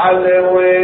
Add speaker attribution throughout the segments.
Speaker 1: အာလဝေ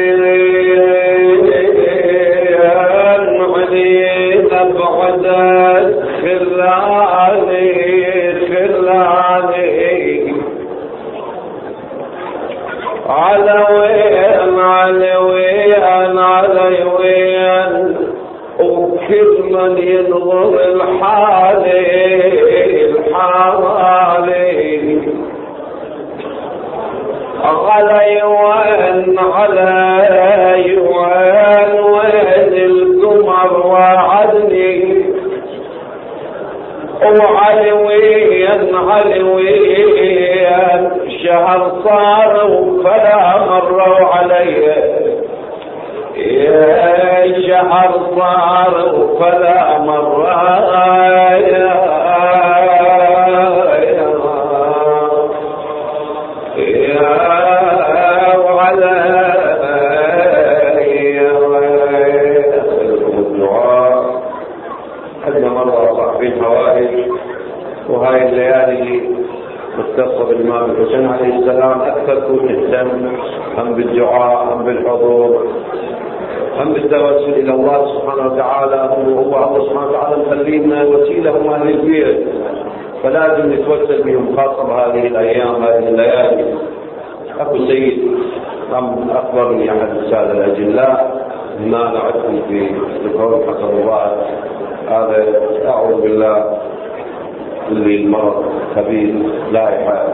Speaker 1: الحسين عليه السلام أكثر بالسمع أم بالدعاء أم بالحضور أم بالتوسل إلى الله سبحانه وتعالى هو الله سبحانه وتعالى مخلينا وسيلة هم أهل البيت. فلازم نتوسل بهم خاصة هذه الأيام هذه الليالي. أخو سيد أم أخبرني أحد السادة الأجلاء ما نعدكم في القول حق الله. هذا أعوذ بالله اللي المرض خبيث لائحة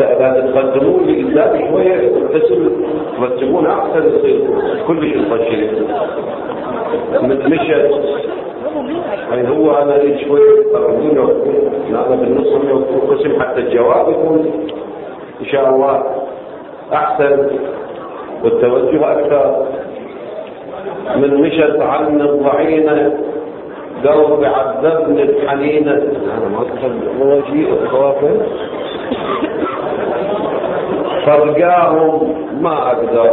Speaker 1: اذا تقدمون لي قدام شوية تسل ترتبون احسن يصير كل شيء طشير. مشت يعني هو أنا لي شوي تقدمون أنا بالنص قسم حتى الجواب يكون إن شاء الله أحسن والتوجه أكثر. من مشت عن الضعينة قلبي عذبني الحنينة أنا ما أدخل مواجيء الخوافة فرقاهم ما أقدر.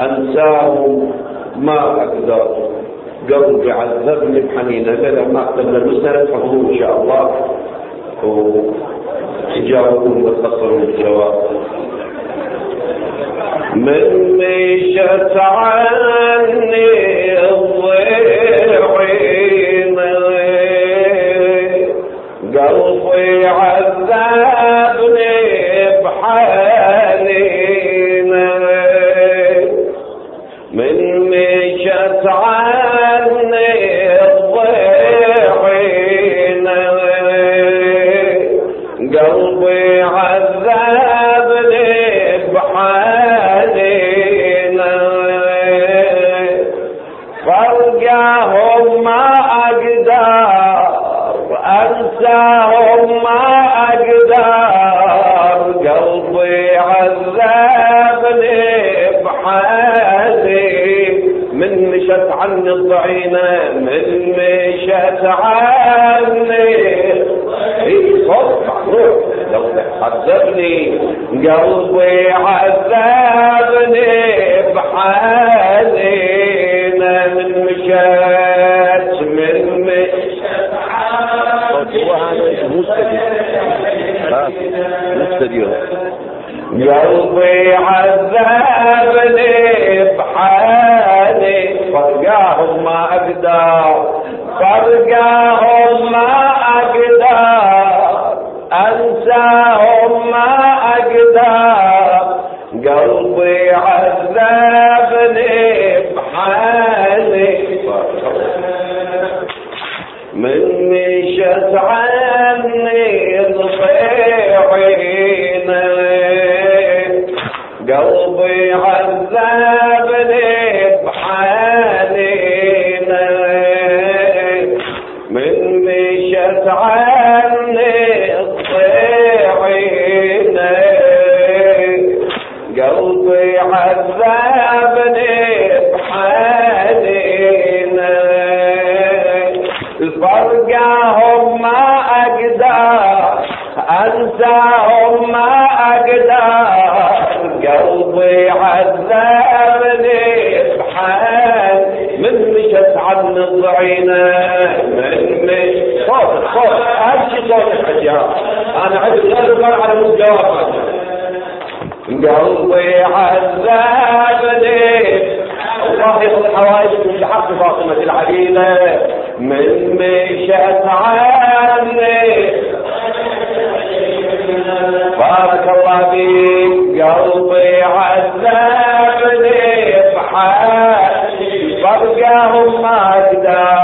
Speaker 1: أنساهم ما أقدر. قلبي عذبني بحنينة قال ما أقدر المسألة تحضرون إن شاء الله. وتجاوبون وتخسرون الجواب. من مشت عني الضيعين هذا مو مستدير قلبي عذبني بحالي فرقاهم ما أقدر فرقاهم فاتحة أنا عرفت هذا ما على مستوى فاتحة قلبي عذابني الله يصل حوائجكم بحق فاطمة العليلة من مشت عني. بارك الله فيك. قلبي عذاب عذابني بحق بقاهم ما أقدر.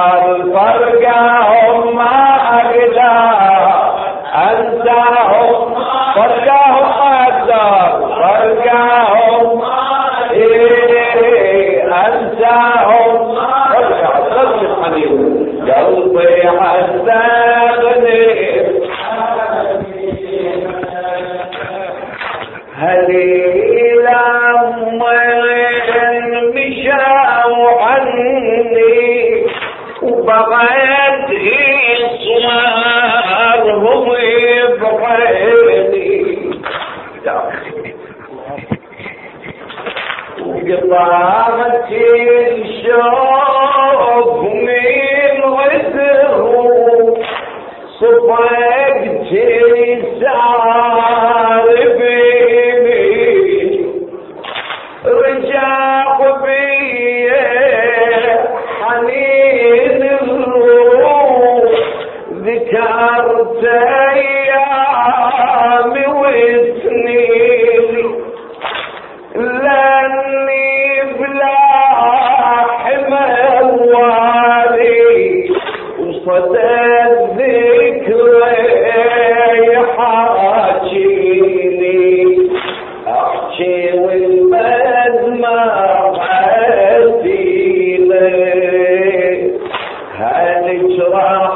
Speaker 1: شاء ظهر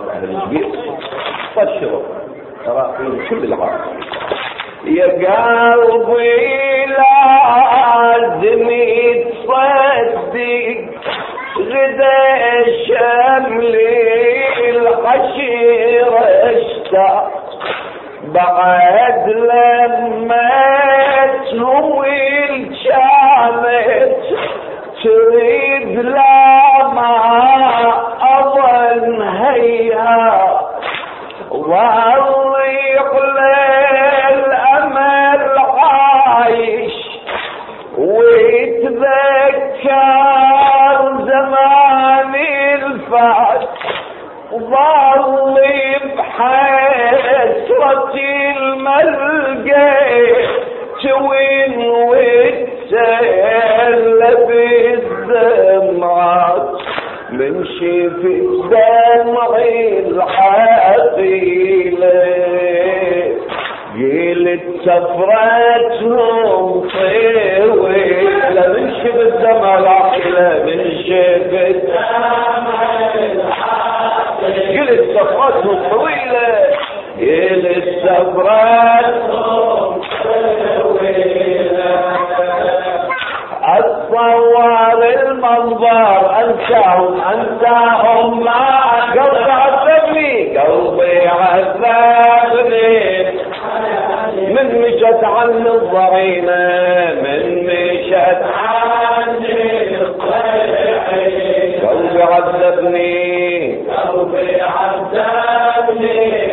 Speaker 1: خط أهل البيت بشروا. ترى في كل العالم يا قلبي لازم تصدق غدا شملي العشيرة اشتاق بعد لما تهوي كانت تريد لا الملقى توين وتسلى بالدمعات من شفت دمعي الحقيلة قلت سفرتهم طويلة. من شفت دمع العقيلة من شفت طويلة. قلت سفرتهم اتصور المنظر أنساهم أنساهم ما قلبي عذبني قلبي عذبني من مشت عن الضرينة من مشت
Speaker 2: عني
Speaker 1: قلبي عذبني
Speaker 2: قلبي عذبني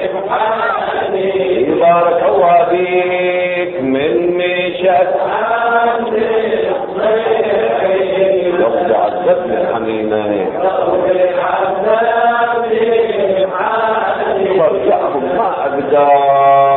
Speaker 1: بارك الله فيك من مشت قلبي عذبني حنينة فرجعهم ما أقدر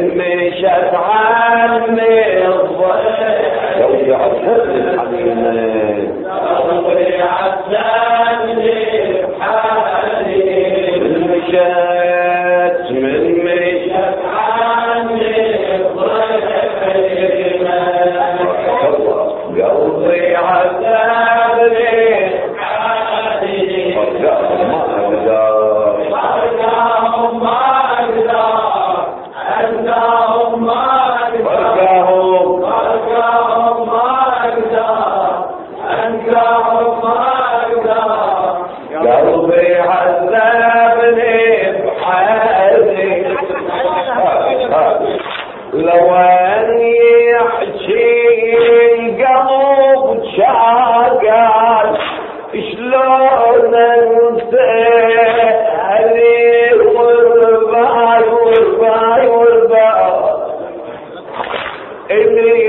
Speaker 1: مش افعال الضيق لو يعذبني حبيبي
Speaker 2: لو يعذبني حالي
Speaker 1: مش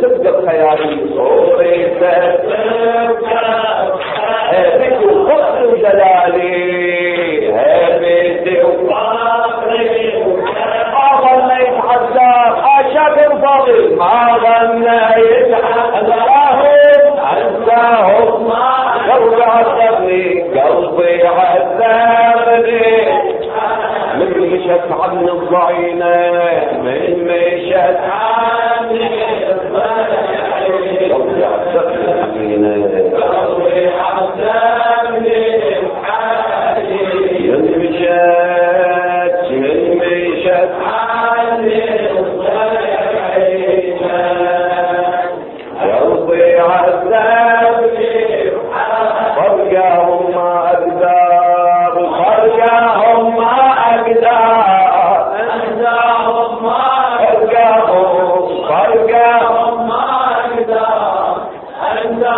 Speaker 1: تبقى بخيالي صورتك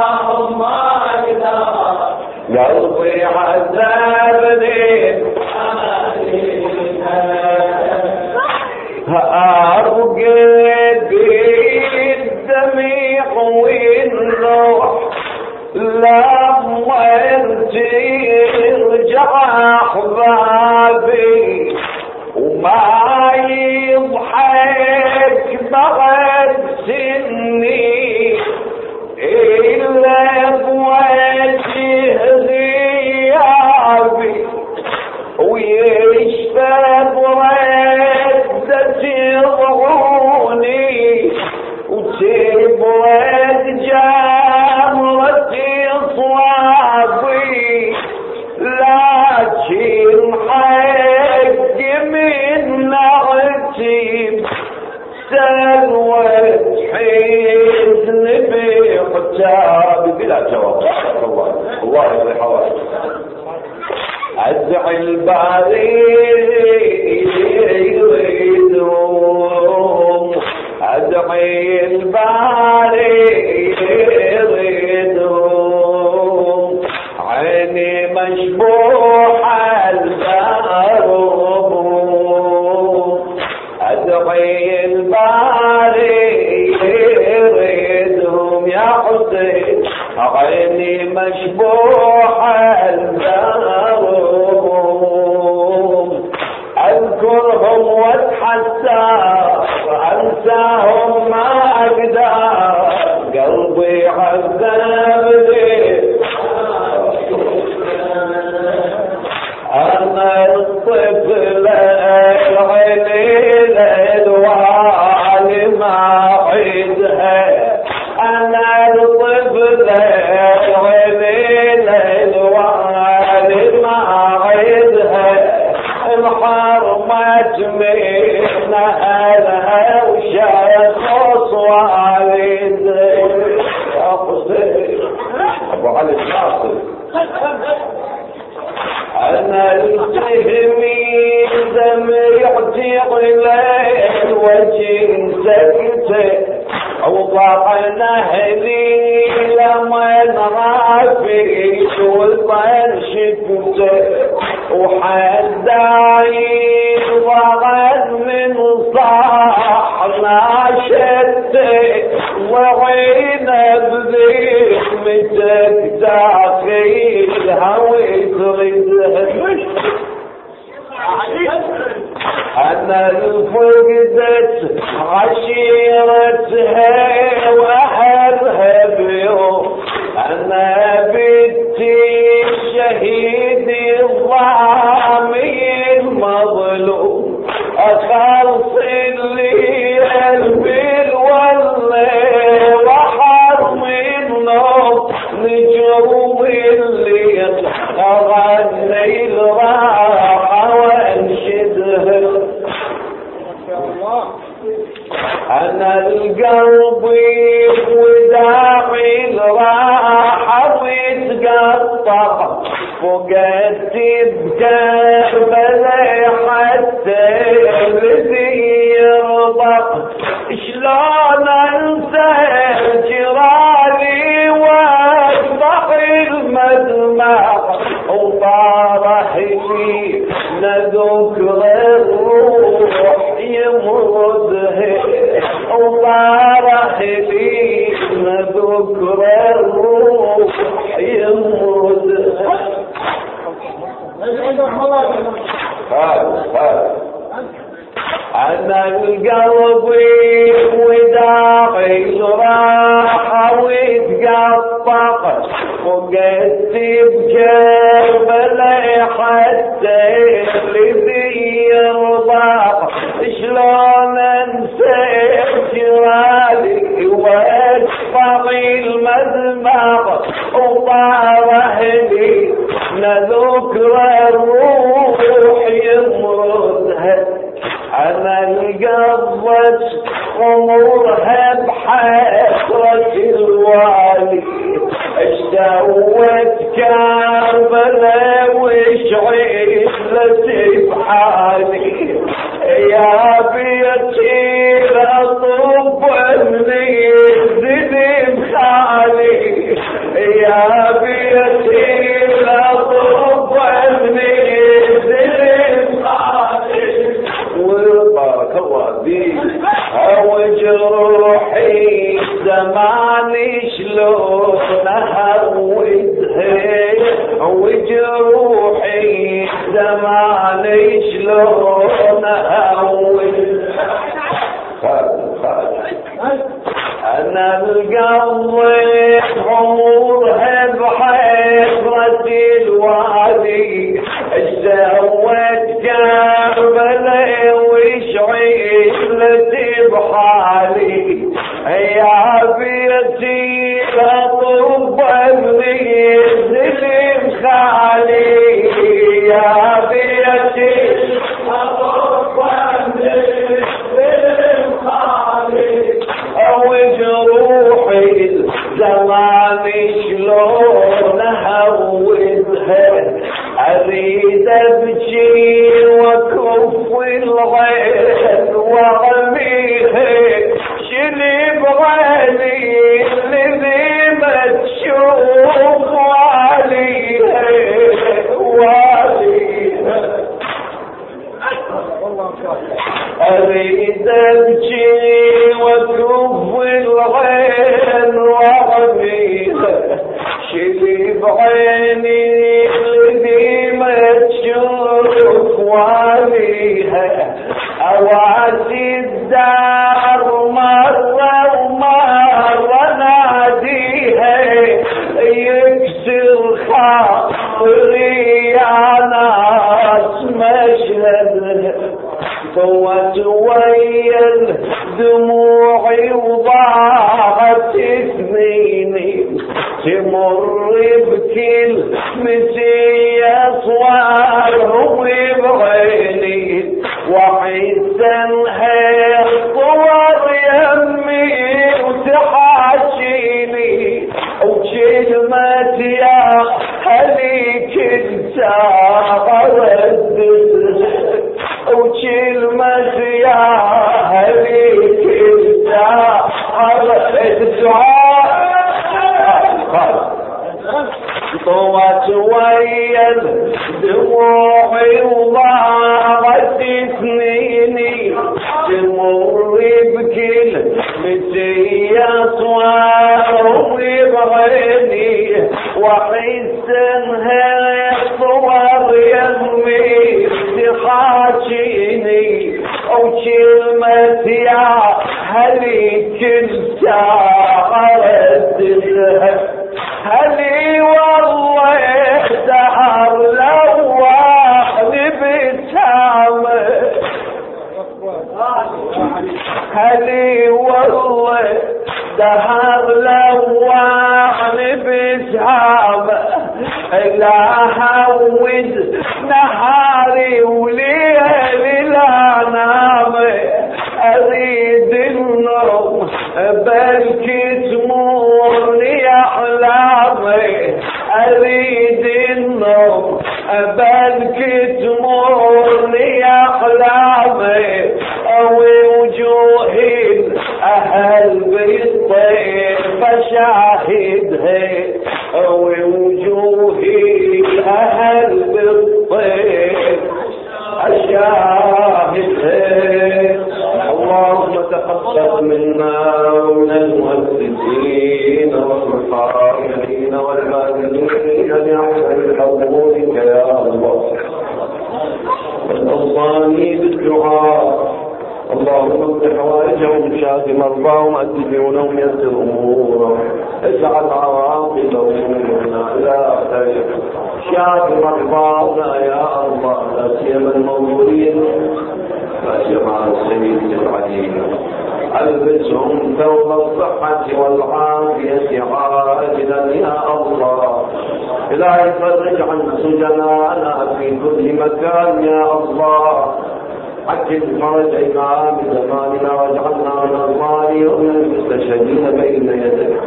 Speaker 2: اللهم إذا
Speaker 1: يوم عذبني البعيد الحرمة من أهلها وشيخ صوالد أبو علي الشاطر أنا التهمي يعتيق ظلال وجه سكتة وضعنا أهلي لمن رافيت والطير شفته وحد عيد وغد من ما شتك وعينك ذيك متكتاخي الهوي تغدها أنا فقدت عشيرتها وأهلها بيوم أنا بنتي شهيد الله جراح أو يتقطع وقدي بجيب لي حتى اللي يرضى شلون انسى جرالي واشفق المذمار وطار أهلي نذكر الروح يمرضها. أنا القضت خمر ہے۔ جروحي زمان يشلون يا بلكي تمورني احلامي اريد عاجلا يا الله إلهي فرج عن سجنانا في كل مكان يا الله. عجل فرج إمام زماننا واجعلنا من الظالمين ومن المستشهدين بين يديك.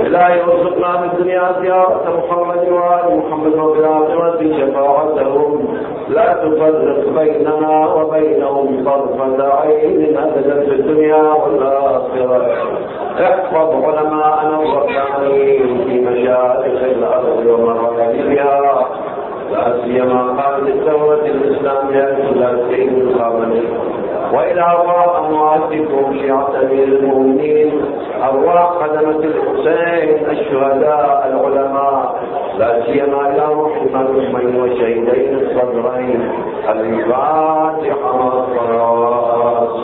Speaker 1: إلهي ارزقنا في الدنيا زيارة محمد وآل محمد وفي الآخرة شفاعتهم. لا تفرق بيننا وبينهم طرفة عين أبدا في الدنيا والآخرة. احفظ علماءنا الربانيين في مشارق الأرض ومغاربها لا سيما قامت الدولة الإسلامية الثلاثين الخامسة وإلى أرواح مواتكم يعتبر المؤمنين. أرواح خدمة الحسين الشهداء العلماء. لا سيما إلى محمد الأمين وشهدين الصدرين. الفاتحة والصلاة